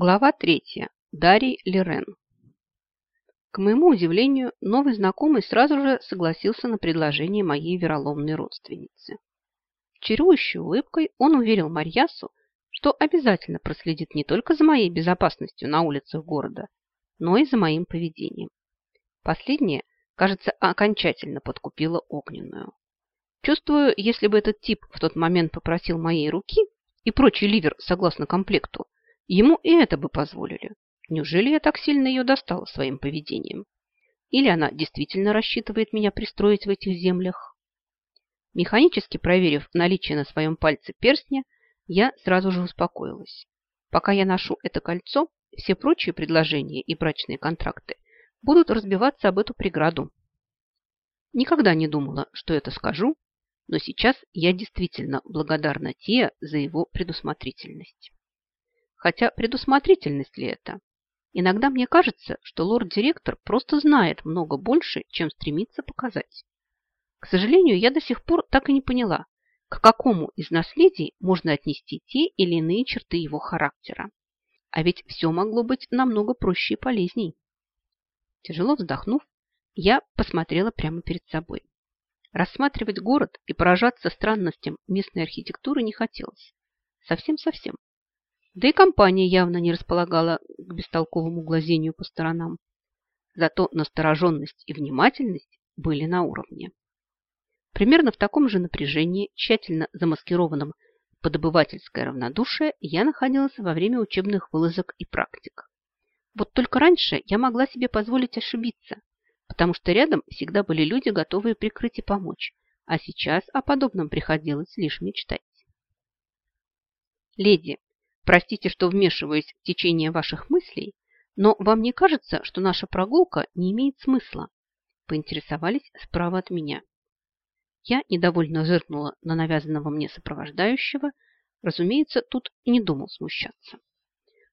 Глава третья. Дарий Лерен. К моему удивлению, новый знакомый сразу же согласился на предложение моей вероломной родственницы. Чарующей улыбкой он уверил Марьясу, что обязательно проследит не только за моей безопасностью на улицах города, но и за моим поведением. Последнее, кажется, окончательно подкупило огненную. Чувствую, если бы этот тип в тот момент попросил моей руки и прочий ливер согласно комплекту, Ему и это бы позволили. Неужели я так сильно ее достала своим поведением? Или она действительно рассчитывает меня пристроить в этих землях? Механически проверив наличие на своем пальце перстня, я сразу же успокоилась. Пока я ношу это кольцо, все прочие предложения и брачные контракты будут разбиваться об эту преграду. Никогда не думала, что это скажу, но сейчас я действительно благодарна Тия за его предусмотрительность. Хотя предусмотрительность ли это? Иногда мне кажется, что лорд-директор просто знает много больше, чем стремится показать. К сожалению, я до сих пор так и не поняла, к какому из наследий можно отнести те или иные черты его характера. А ведь все могло быть намного проще и полезней. Тяжело вздохнув, я посмотрела прямо перед собой. Рассматривать город и поражаться странностям местной архитектуры не хотелось. Совсем-совсем. Да и компания явно не располагала к бестолковому глазению по сторонам. Зато настороженность и внимательность были на уровне. Примерно в таком же напряжении, тщательно замаскированном под обывательское равнодушие, я находилась во время учебных вылазок и практик. Вот только раньше я могла себе позволить ошибиться, потому что рядом всегда были люди, готовые прикрыть и помочь, а сейчас о подобном приходилось лишь мечтать. «Леди, Простите, что вмешиваюсь в течение ваших мыслей, но вам не кажется, что наша прогулка не имеет смысла?» Поинтересовались справа от меня. Я недовольно зыркнула на навязанного мне сопровождающего. Разумеется, тут не думал смущаться.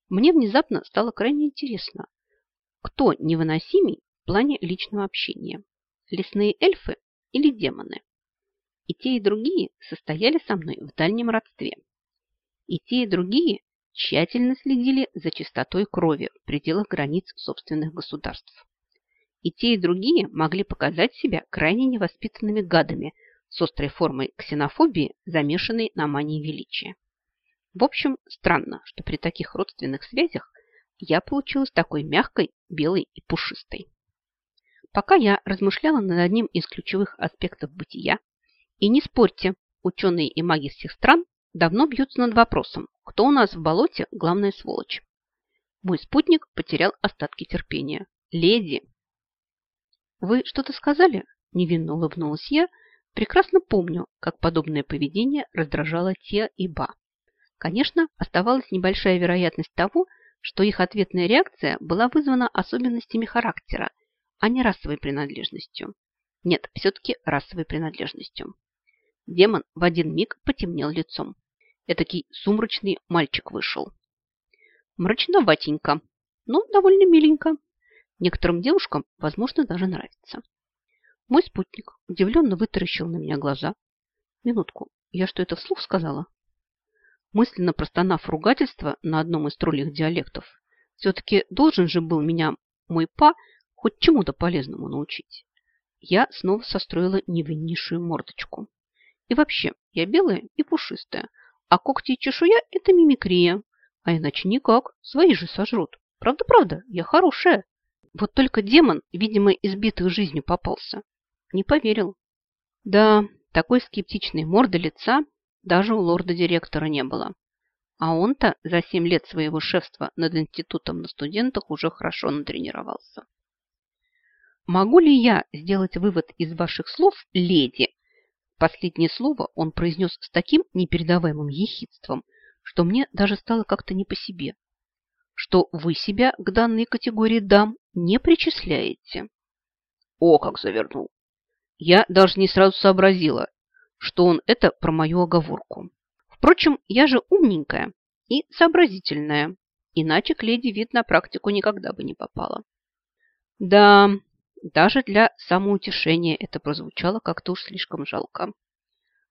Мне внезапно стало крайне интересно, кто невыносимей в плане личного общения. Лесные эльфы или демоны? И те, и другие состояли со мной в дальнем родстве. И те, и другие тщательно следили за чистотой крови в пределах границ собственных государств. И те, и другие могли показать себя крайне невоспитанными гадами с острой формой ксенофобии, замешанной на мании величия. В общем, странно, что при таких родственных связях я получилась такой мягкой, белой и пушистой. Пока я размышляла над одним из ключевых аспектов бытия, и не спорьте, ученые и маги всех стран давно бьются над вопросом, кто у нас в болоте главная сволочь. Мой спутник потерял остатки терпения. Леди! Вы что-то сказали? Невинно улыбнулась я. Прекрасно помню, как подобное поведение раздражало Те и Ба. Конечно, оставалась небольшая вероятность того, что их ответная реакция была вызвана особенностями характера, а не расовой принадлежностью. Нет, все-таки расовой принадлежностью. Демон в один миг потемнел лицом. Этакий сумрачный мальчик вышел. Мрачноватенько, но довольно миленько. Некоторым девушкам, возможно, даже нравится. Мой спутник удивленно вытаращил на меня глаза. Минутку, я что, это вслух сказала? Мысленно простонав ругательство на одном из троллих диалектов, все-таки должен же был меня мой па хоть чему-то полезному научить. Я снова состроила невиннейшую мордочку. И вообще, я белая и пушистая, а когти и чешуя – это мимикрия. А иначе никак, свои же сожрут. Правда-правда, я хорошая. Вот только демон, видимо, избитых жизнью попался. Не поверил. Да, такой скептичной морды лица даже у лорда-директора не было. А он-то за семь лет своего шефства над институтом на студентах уже хорошо натренировался. Могу ли я сделать вывод из ваших слов, леди, Последнее слово он произнес с таким непередаваемым ехидством, что мне даже стало как-то не по себе. Что вы себя к данной категории дам не причисляете. О, как завернул! Я даже не сразу сообразила, что он это про мою оговорку. Впрочем, я же умненькая и сообразительная, иначе к леди вид на практику никогда бы не попала. Да, даже для самоутешения это прозвучало как-то уж слишком жалко.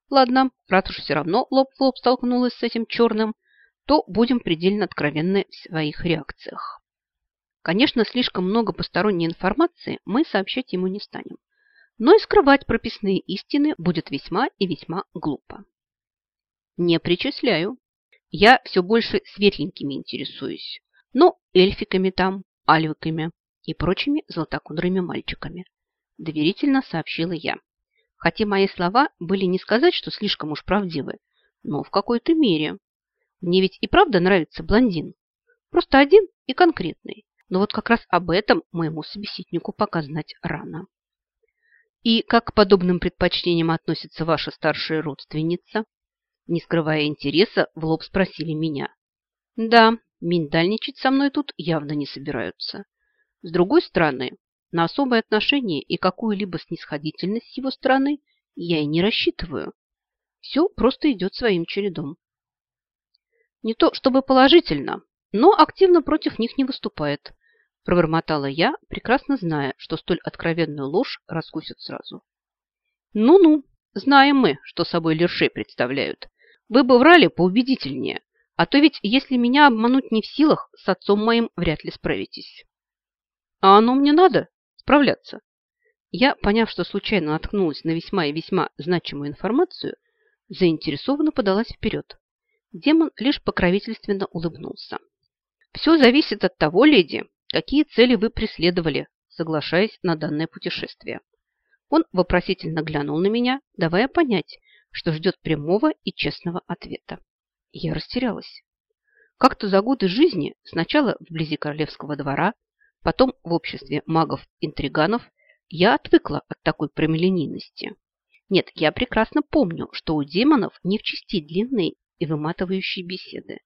Ладно, раз уж все равно лоб в лоб столкнулась с этим черным, то будем предельно откровенны в своих реакциях. Конечно, слишком много посторонней информации мы сообщать ему не станем, но и скрывать прописные истины будет весьма и весьма глупо. Не причисляю. Я все больше светленькими интересуюсь, но эльфиками там, альвиками и прочими золотокудрыми мальчиками. Доверительно сообщила я. Хотя мои слова были не сказать, что слишком уж правдивы, но в какой-то мере. Мне ведь и правда нравится блондин. Просто один и конкретный. Но вот как раз об этом моему собеседнику пока знать рано. И как к подобным предпочтениям относится ваша старшая родственница? Не скрывая интереса, в лоб спросили меня. Да, миндальничать со мной тут явно не собираются. С другой стороны, на особое отношение и какую-либо снисходительность с его стороны я и не рассчитываю. Все просто идет своим чередом. Не то чтобы положительно, но активно против них не выступает, пробормотала я, прекрасно зная, что столь откровенную ложь раскусят сразу. Ну-ну, знаем мы, что собой лершей представляют, вы бы врали поубедительнее, а то ведь, если меня обмануть не в силах, с отцом моим вряд ли справитесь. А оно мне надо справляться. Я, поняв, что случайно наткнулась на весьма и весьма значимую информацию, заинтересованно подалась вперед. Демон лишь покровительственно улыбнулся. «Все зависит от того, леди, какие цели вы преследовали, соглашаясь на данное путешествие». Он вопросительно глянул на меня, давая понять, что ждет прямого и честного ответа. Я растерялась. Как-то за годы жизни, сначала вблизи королевского двора, потом в обществе магов-интриганов, я отвыкла от такой прямолинейности. Нет, я прекрасно помню, что у демонов не в чести длинные и выматывающие беседы,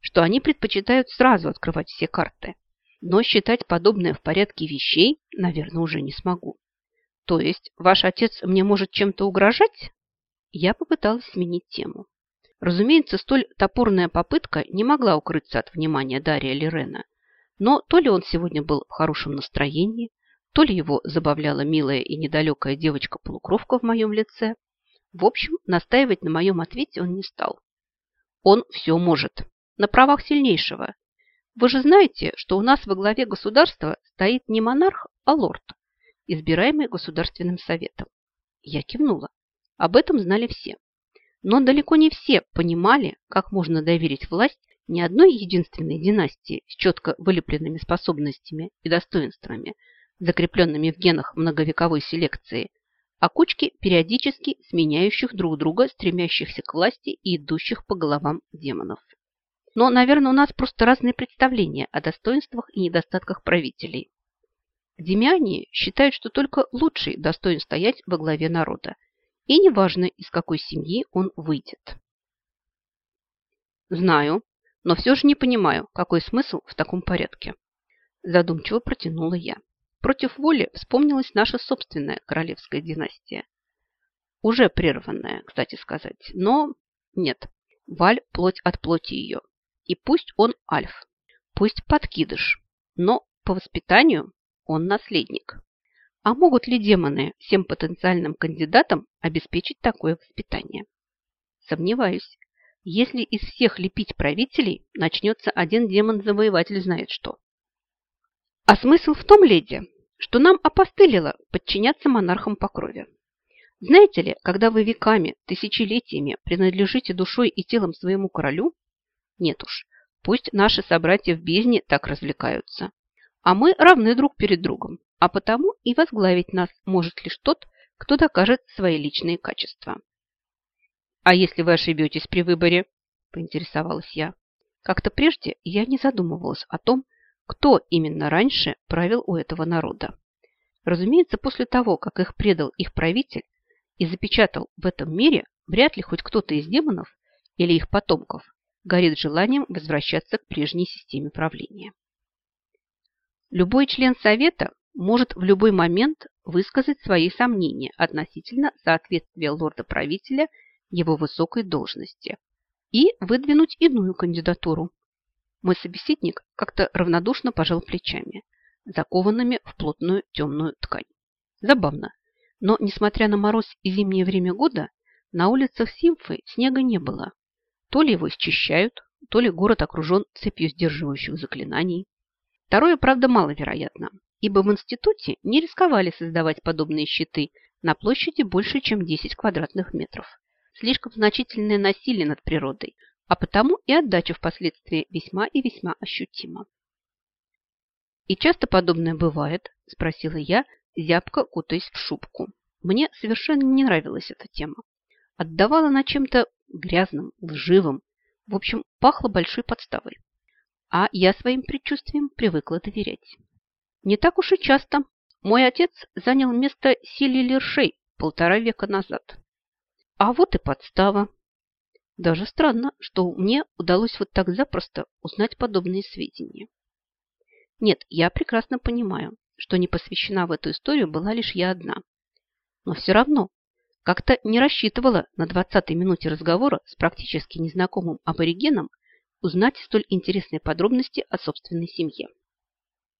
что они предпочитают сразу открывать все карты. Но считать подобное в порядке вещей, наверное, уже не смогу. То есть ваш отец мне может чем-то угрожать? Я попыталась сменить тему. Разумеется, столь топорная попытка не могла укрыться от внимания Дария Лирена, но то ли он сегодня был в хорошем настроении, то ли его забавляла милая и недалекая девочка-полукровка в моем лице. В общем, настаивать на моем ответе он не стал. Он все может. На правах сильнейшего. Вы же знаете, что у нас во главе государства стоит не монарх, а лорд, избираемый Государственным советом. Я кивнула. Об этом знали все. Но далеко не все понимали, как можно доверить власть не одной единственной династии с четко вылепленными способностями и достоинствами, закрепленными в генах многовековой селекции, а кучке периодически сменяющих друг друга, стремящихся к власти и идущих по головам демонов. Но, наверное, у нас просто разные представления о достоинствах и недостатках правителей. Демиане считают, что только лучший достоин стоять во главе народа – и неважно, из какой семьи он выйдет. Знаю, но все же не понимаю, какой смысл в таком порядке. Задумчиво протянула я. Против воли вспомнилась наша собственная королевская династия. Уже прерванная, кстати сказать. Но нет, Валь – плоть от плоти ее. И пусть он альф, пусть подкидыш, но по воспитанию он наследник. А могут ли демоны всем потенциальным кандидатам обеспечить такое воспитание? Сомневаюсь. Если из всех лепить правителей, начнется один демон-завоеватель знает что. А смысл в том, леди, что нам опостылило подчиняться монархам по крови. Знаете ли, когда вы веками, тысячелетиями принадлежите душой и телом своему королю, нет уж, пусть наши собратья в бездне так развлекаются. А мы равны друг перед другом а потому и возглавить нас может лишь тот, кто докажет свои личные качества. «А если вы ошибетесь при выборе?» – поинтересовалась я. Как-то прежде я не задумывалась о том, кто именно раньше правил у этого народа. Разумеется, после того, как их предал их правитель и запечатал в этом мире, вряд ли хоть кто-то из демонов или их потомков горит желанием возвращаться к прежней системе правления. Любой член совета может в любой момент высказать свои сомнения относительно соответствия лорда-правителя его высокой должности и выдвинуть иную кандидатуру. Мой собеседник как-то равнодушно пожал плечами, закованными в плотную темную ткань. Забавно, но, несмотря на мороз и зимнее время года, на улицах Симфы снега не было. То ли его счищают, то ли город окружен цепью сдерживающих заклинаний. Второе, правда, маловероятно, ибо в институте не рисковали создавать подобные щиты на площади больше, чем 10 квадратных метров. Слишком значительное насилие над природой, а потому и отдача впоследствии весьма и весьма ощутима. «И часто подобное бывает?» – спросила я, зябко кутаясь в шубку. Мне совершенно не нравилась эта тема. Отдавала на чем-то грязным, лживым, в общем, пахло большой подставой. А я своим предчувствиям привыкла доверять. Не так уж и часто. Мой отец занял место Сили Лершей полтора века назад. А вот и подстава. Даже странно, что мне удалось вот так запросто узнать подобные сведения. Нет, я прекрасно понимаю, что не посвящена в эту историю была лишь я одна. Но все равно как-то не рассчитывала на двадцатой минуте разговора с практически незнакомым аборигеном узнать столь интересные подробности о собственной семье.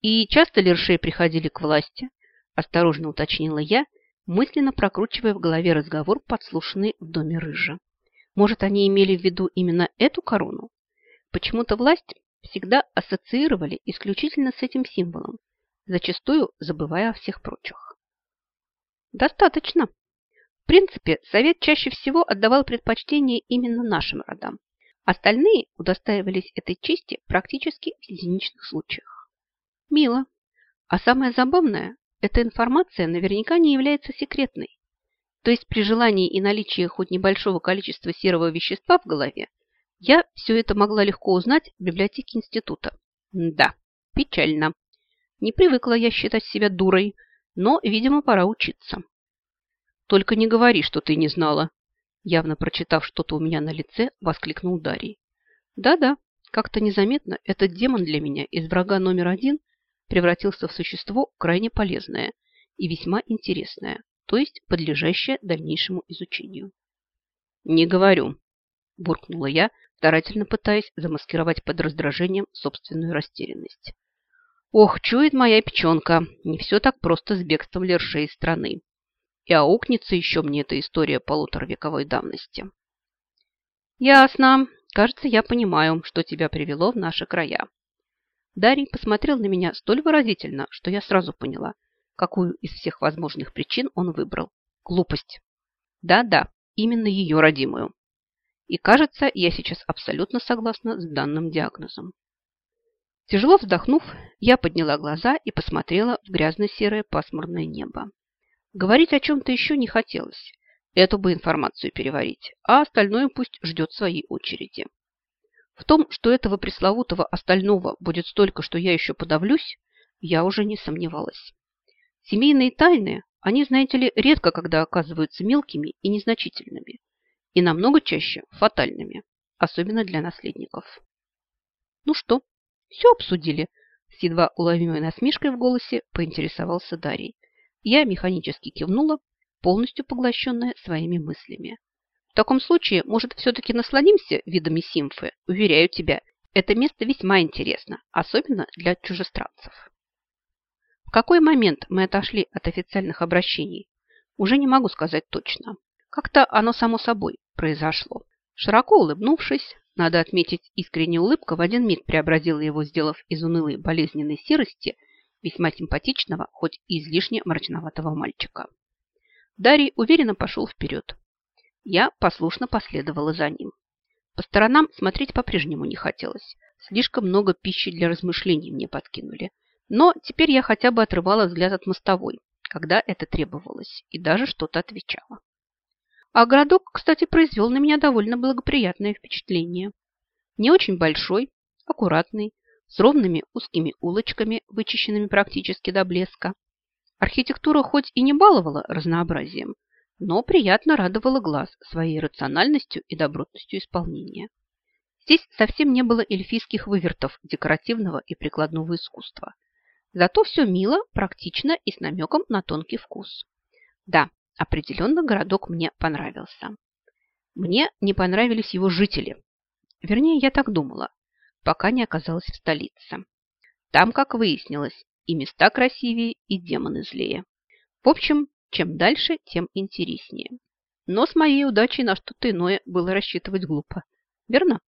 И часто ли Ршей приходили к власти, осторожно уточнила я, мысленно прокручивая в голове разговор, подслушанный в доме Рыжа. Может, они имели в виду именно эту корону? Почему-то власть всегда ассоциировали исключительно с этим символом, зачастую забывая о всех прочих. Достаточно. В принципе, совет чаще всего отдавал предпочтение именно нашим родам. Остальные удостаивались этой чести практически в единичных случаях. Мило. А самое забавное, эта информация наверняка не является секретной. То есть при желании и наличии хоть небольшого количества серого вещества в голове я все это могла легко узнать в библиотеке института. Да, печально. Не привыкла я считать себя дурой, но, видимо, пора учиться. Только не говори, что ты не знала. Явно прочитав что-то у меня на лице, воскликнул Дарий. Да-да, как-то незаметно этот демон для меня из врага номер один превратился в существо крайне полезное и весьма интересное, то есть подлежащее дальнейшему изучению. «Не говорю», – буркнула я, старательно пытаясь замаскировать под раздражением собственную растерянность. Ох, чует моя печенка, не все так просто с бегством Лершей из страны. И аукнется еще мне эта история полуторавековой давности. Ясно. Кажется, я понимаю, что тебя привело в наши края. Дарий посмотрел на меня столь выразительно, что я сразу поняла, какую из всех возможных причин он выбрал. Глупость. Да-да, именно ее родимую. И кажется, я сейчас абсолютно согласна с данным диагнозом. Тяжело вздохнув, я подняла глаза и посмотрела в грязно-серое пасмурное небо. Говорить о чем-то еще не хотелось. Эту бы информацию переварить, а остальное пусть ждет своей очереди. В том, что этого пресловутого остального будет столько, что я еще подавлюсь, я уже не сомневалась. Семейные тайны, они, знаете ли, редко когда оказываются мелкими и незначительными и намного чаще фатальными, особенно для наследников. Ну что, все обсудили? С едва уловимой насмешкой в голосе поинтересовался Дарий. Я механически кивнула, полностью поглощенная своими мыслями. Таком случае, может, все-таки насладимся видами симфы? Уверяю тебя, это место весьма интересно, особенно для чужестранцев. В какой момент мы отошли от официальных обращений? Уже не могу сказать точно. Как-то оно само собой произошло. Широко улыбнувшись, надо отметить, искренняя улыбка в один миг преобразила его, сделав из унылой болезненной серости весьма симпатичного, хоть и излишне мрачноватого мальчика. Дарий уверенно пошел вперед. Я послушно последовала за ним. По сторонам смотреть по-прежнему не хотелось. Слишком много пищи для размышлений мне подкинули. Но теперь я хотя бы отрывала взгляд от мостовой, когда это требовалось, и даже что-то отвечала. А городок, кстати, произвел на меня довольно благоприятное впечатление. Не очень большой, аккуратный, с ровными узкими улочками, вычищенными практически до блеска. Архитектура хоть и не баловала разнообразием, но приятно радовала глаз своей рациональностью и добротностью исполнения. Здесь совсем не было эльфийских вывертов декоративного и прикладного искусства. Зато все мило, практично и с намеком на тонкий вкус. Да, Определенно городок мне понравился. Мне не понравились его жители. Вернее, я так думала, пока не оказалась в столице. Там, как выяснилось, и места красивее, и демоны злее. В общем, чем дальше, тем интереснее. Но с моей удачей на что-то иное было рассчитывать глупо. Верно?